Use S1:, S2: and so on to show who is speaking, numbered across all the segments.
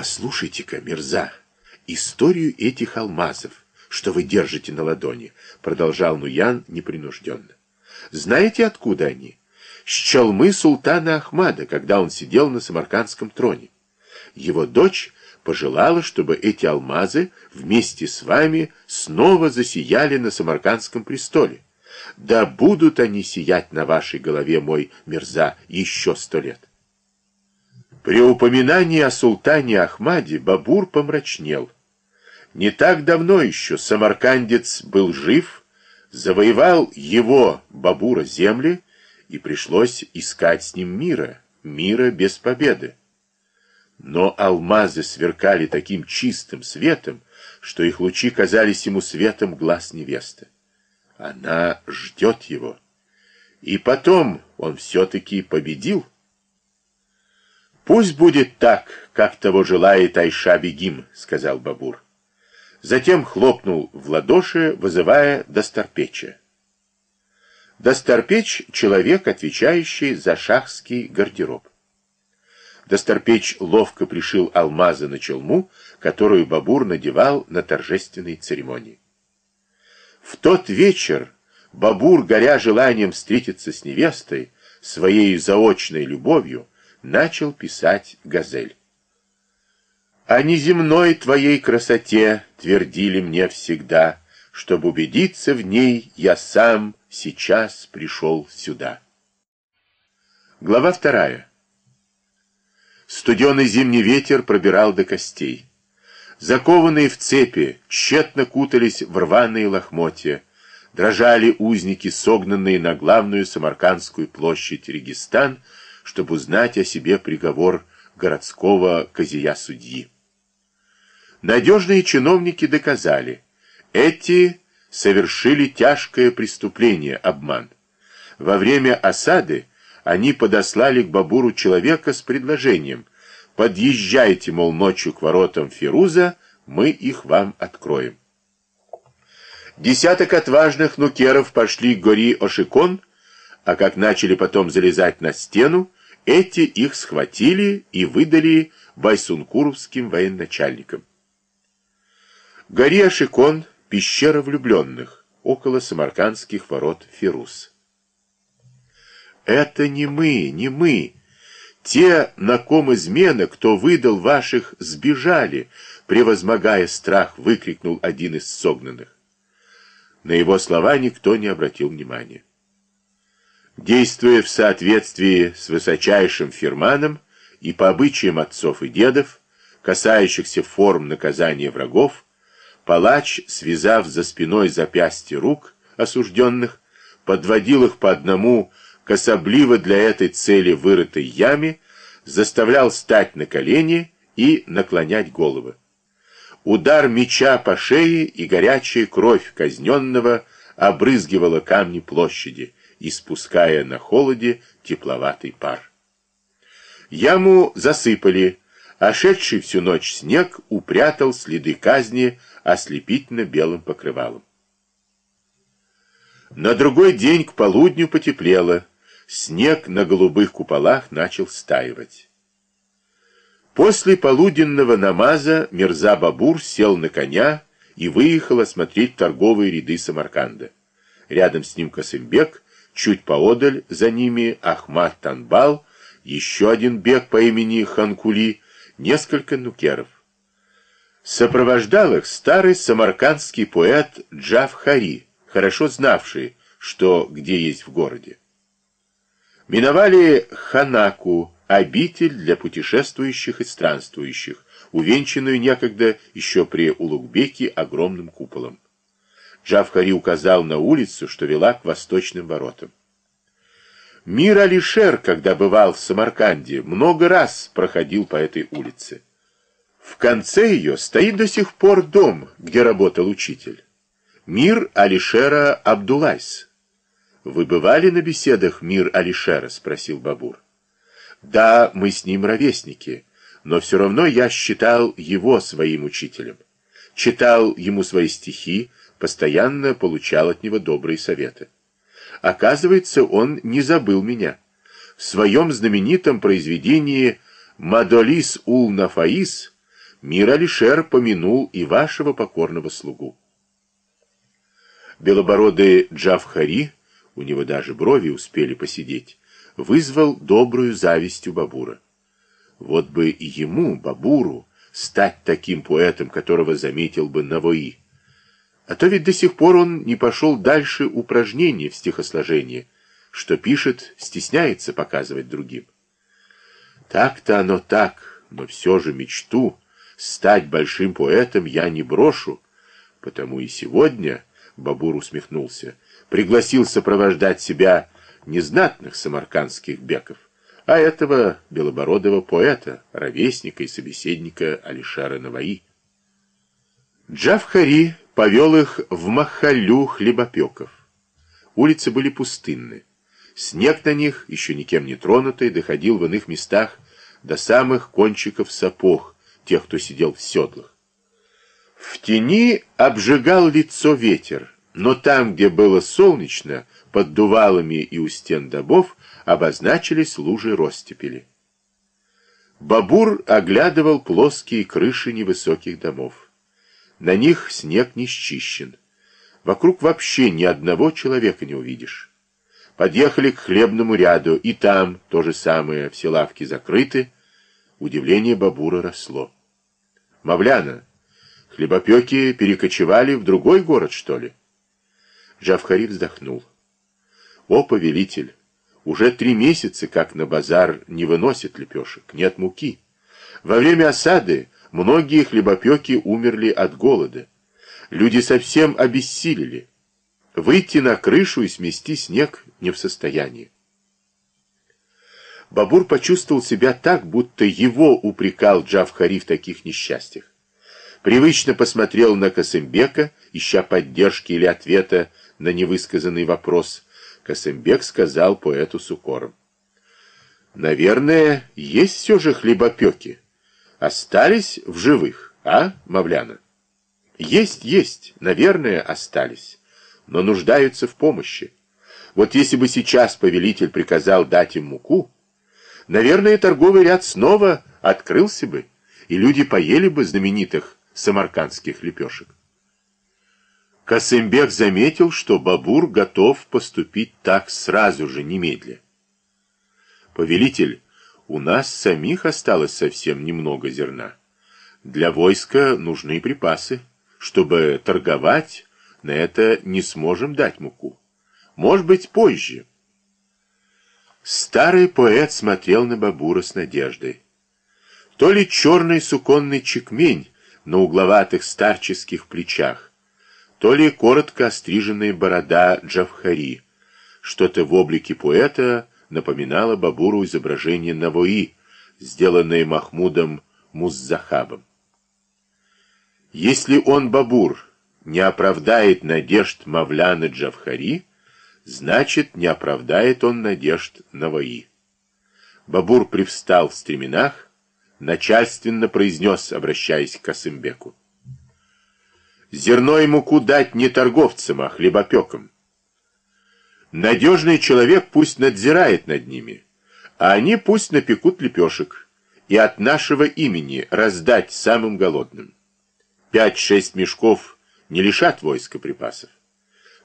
S1: Послушайте-ка, Мирза, историю этих алмазов, что вы держите на ладони, продолжал Нуян непринужденно. Знаете, откуда они? С челмы султана Ахмада, когда он сидел на самаркандском троне. Его дочь пожелала, чтобы эти алмазы вместе с вами снова засияли на самаркандском престоле. Да будут они сиять на вашей голове, мой Мирза, еще сто лет. При упоминании о султане Ахмаде Бабур помрачнел. Не так давно еще самаркандец был жив, завоевал его, Бабура, земли, и пришлось искать с ним мира, мира без победы. Но алмазы сверкали таким чистым светом, что их лучи казались ему светом глаз невесты. Она ждет его. И потом он все-таки победил. «Пусть будет так, как того желает Айша Бегим», — сказал Бабур. Затем хлопнул в ладоши, вызывая Достарпеча. Достарпеч — человек, отвечающий за шахский гардероб. Достарпеч ловко пришил алмазы на челму, которую Бабур надевал на торжественной церемонии. В тот вечер Бабур, горя желанием встретиться с невестой, своей заочной любовью, начал писать газель. О неземной твоей красоте твердили мне всегда, чтобы убедиться в ней, я сам сейчас пришел сюда. Глава вторая. Студеный зимний ветер пробирал до костей. Закованные в цепи, тщетно кутались в рваные лохмотья, дрожали узники, согнанные на главную Самаркандскую площадь Регистан, чтобы узнать о себе приговор городского казия-судьи. Надежные чиновники доказали, эти совершили тяжкое преступление, обман. Во время осады они подослали к Бабуру человека с предложением «Подъезжайте, мол, ночью к воротам Фируза, мы их вам откроем». Десяток отважных нукеров пошли к гори Ошикон, а как начали потом залезать на стену, эти их схватили и выдали байсункуровским военачальникам. Гори Ошикон – пещера влюбленных, около самаркандских ворот Фируз. Это не мы, не мы. Те, на ком измена, кто выдал ваших, сбежали, превозмогая страх, выкрикнул один из согнанных. На его слова никто не обратил внимания. Действуя в соответствии с высочайшим фирманом и по обычаям отцов и дедов, касающихся форм наказания врагов, палач, связав за спиной запястья рук осужденных, подводил их по одному к особливо для этой цели вырытой яме, заставлял стать на колени и наклонять головы. Удар меча по шее и горячая кровь казненного обрызгивала камни площади, испуская на холоде тепловатый пар. Яму засыпали, а шедший всю ночь снег упрятал следы казни ослепительно белым покрывалом. На другой день к полудню потеплело, снег на голубых куполах начал стаивать. После полуденного намаза Мирза Бабур сел на коня и выехал осмотреть торговые ряды Самарканда. Рядом с ним Касымбек, чуть поодаль за ними Ахмад Танбал, еще один бег по имени Ханкули, несколько нукеров. Сопровождал их старый самаркандский поэт Джавхари, хорошо знавший, что где есть в городе. Миновали Ханаку, обитель для путешествующих и странствующих, увенчанную некогда еще при Улугбеке огромным куполом. Джавхари указал на улицу, что вела к восточным воротам. Мир Алишер, когда бывал в Самарканде, много раз проходил по этой улице. В конце ее стоит до сих пор дом, где работал учитель. Мир Алишера Абдулайс. «Вы бывали на беседах Мир Алишера?» — спросил Бабур. «Да, мы с ним ровесники, но все равно я считал его своим учителем. Читал ему свои стихи, постоянно получал от него добрые советы. Оказывается, он не забыл меня. В своем знаменитом произведении «Мадолис ул Нафаис» мир Алишер помянул и вашего покорного слугу. Белобородый Джавхари, у него даже брови успели посидеть, вызвал добрую зависть у Бабура. Вот бы ему, Бабуру, стать таким поэтом, которого заметил бы Навои. А то ведь до сих пор он не пошел дальше упражнений в стихосложении, что пишет, стесняется показывать другим. Так-то оно так, но все же мечту стать большим поэтом я не брошу, потому и сегодня, Бабур усмехнулся, пригласил сопровождать себя незнатных самаркандских беков, а этого белобородого поэта, ровесника и собеседника Алишара Наваи. Джавхари повел их в Махалю хлебопеков. Улицы были пустынны. Снег на них, еще никем не тронутый, доходил в иных местах до самых кончиков сапог тех, кто сидел в седлах. В тени обжигал лицо ветер, но там, где было солнечно, под дувалами и у стен добов, обозначились лужи ростепели. Бабур оглядывал плоские крыши невысоких домов. На них снег не счищен. Вокруг вообще ни одного человека не увидишь. Подъехали к хлебному ряду, и там то же самое, все лавки закрыты. Удивление Бабура росло. «Мавляна, хлебопеки перекочевали в другой город, что ли?» Джавхари вздохнул. «О, повелитель, уже три месяца, как на базар не выносят лепешек, нет муки. Во время осады многие хлебопеки умерли от голода. Люди совсем обессилели. Выйти на крышу и смести снег не в состоянии. Бабур почувствовал себя так, будто его упрекал Джавхари в таких несчастьях. Привычно посмотрел на Касымбека, ища поддержки или ответа на невысказанный вопрос. Касымбек сказал поэту с укором. «Наверное, есть все же хлебопеки. Остались в живых, а, Мавляна?» «Есть, есть, наверное, остались, но нуждаются в помощи. Вот если бы сейчас повелитель приказал дать им муку, наверное, торговый ряд снова открылся бы, и люди поели бы знаменитых самаркандских лепешек. Касымбек заметил, что Бабур готов поступить так сразу же, немедля. «Повелитель, у нас самих осталось совсем немного зерна. Для войска нужны припасы. Чтобы торговать, на это не сможем дать муку. Может быть, позже». Старый поэт смотрел на Бабура с надеждой. То ли черный суконный чекмень на угловатых старческих плечах, то ли коротко остриженная борода Джавхари. Что-то в облике поэта напоминало Бабуру изображение Навои, сделанное Махмудом Муззахабом. Если он, Бабур, не оправдает надежд Мавляна Джавхари, значит, не оправдает он надежд Навои. Бабур привстал в стременах, начальственно произнес, обращаясь к Касымбеку. Зерно и муку дать не торговцам, а хлебопекам. Надежный человек пусть надзирает над ними, а они пусть напекут лепешек и от нашего имени раздать самым голодным. Пять-шесть мешков не лишат войска припасов.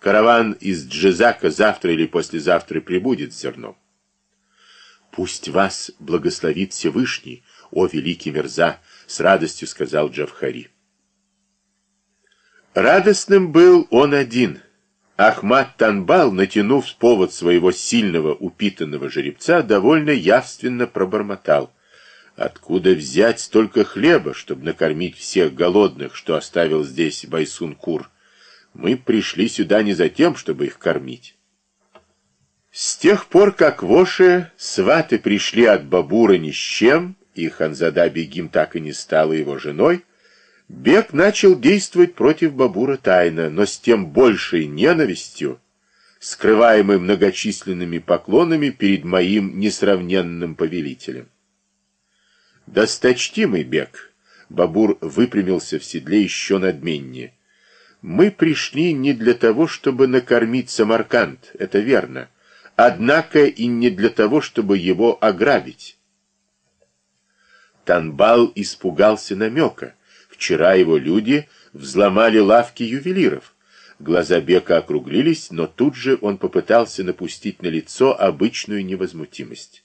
S1: Караван из Джезака завтра или послезавтра прибудет с зерном. «Пусть вас благословит Всевышний, о великий Мерза!» — с радостью сказал Джавхари. Радостным был он один. Ахмад Танбал, натянув повод своего сильного упитанного жеребца, довольно явственно пробормотал. Откуда взять столько хлеба, чтобы накормить всех голодных, что оставил здесь Байсун-Кур? Мы пришли сюда не за тем, чтобы их кормить. С тех пор, как Воши сваты пришли от Бабура ни с чем, и Ханзада Бегим так и не стала его женой, Бег начал действовать против Бабура тайно, но с тем большей ненавистью, скрываемой многочисленными поклонами перед моим несравненным повелителем. Досточтимый Бег, Бабур выпрямился в седле еще надменнее. Мы пришли не для того, чтобы накормить Самарканд, это верно, однако и не для того, чтобы его ограбить. Танбал испугался намека. Вчера его люди взломали лавки ювелиров. Глаза Бека округлились, но тут же он попытался напустить на лицо обычную невозмутимость.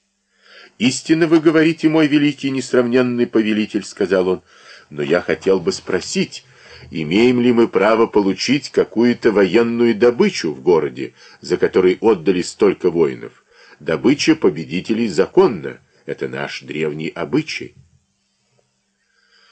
S1: «Истинно вы говорите, мой великий несравненный повелитель», — сказал он, — «но я хотел бы спросить, имеем ли мы право получить какую-то военную добычу в городе, за которой отдали столько воинов? Добыча победителей законна, это наш древний обычай».